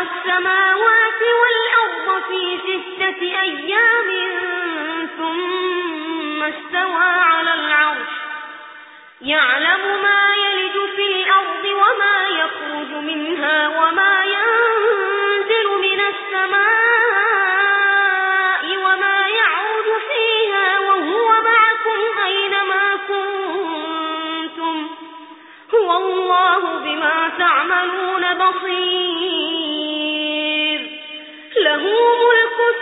السماوات والأرض في ستة أيام ثم استوى على العرش. يعلم ما يلج في الأرض وما يخرج منها وما ينزل من السماء وما يعرج فيها وهو معكم أينما كنتم. هو الله بما تعملون بصير. له ملك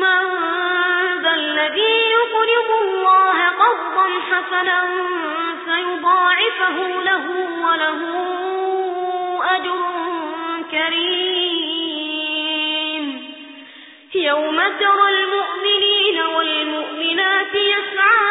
من ذا الذي يقرض الله قرضا حسنا له وله أجر كريم. يوم ترى المؤمنين والمؤمنات يسعى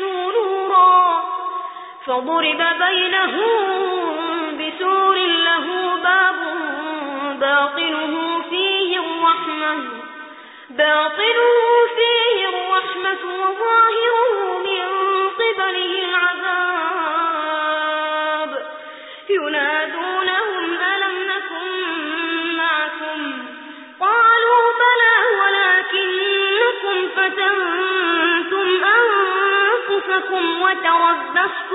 نورا فضرب بينهم بسور له باب باطنه فيه الرحمة باطنه فيه الرحمة وظاهره من قبله العذاب.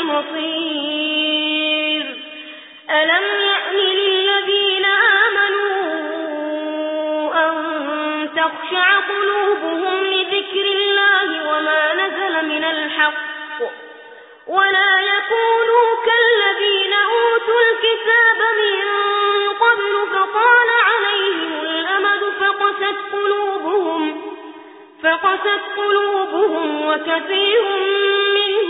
المصير. ألم يأن للذين آمنوا أن تخشع قلوبهم لذكر الله وما نزل من الحق ولا يكونوا كالذين أوتوا الكتاب من قبل فطال عليهم الأمد فقست قلوبهم فقست قلوبهم وكثير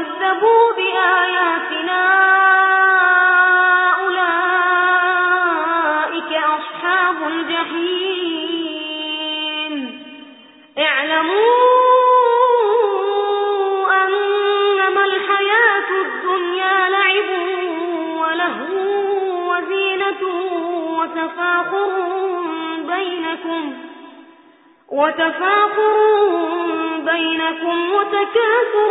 وكذبوا بآياتنا أولئك أصحاب الجحيم اعلموا أنما الحياة الدنيا لعب ولهو وزينة وتفاخر بينكم وتفاخر بينكم وتكاثر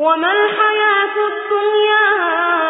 وما الحياة الدنيا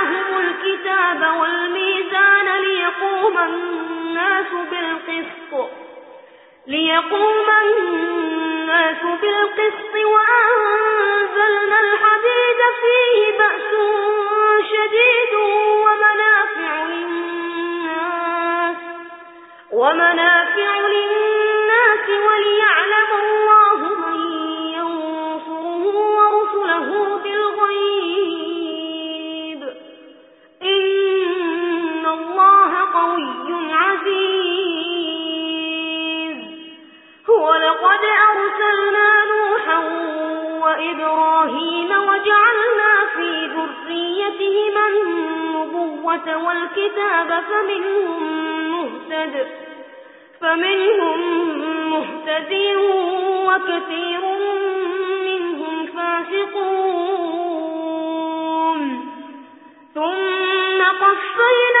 الكتاب والميزان ليقوم الناس بالقسط ليقوم الناس بالقسط وأنزلنا الحديد فيه بأس شديد ومنافع للناس ومنافع للناس. أرسلنا نوحا وإبراهيم وجعلنا في ذريتهما النبوة والكتاب فمنهم مهتد فمنهم مهتد وكثير منهم فاسقون ثم قصينا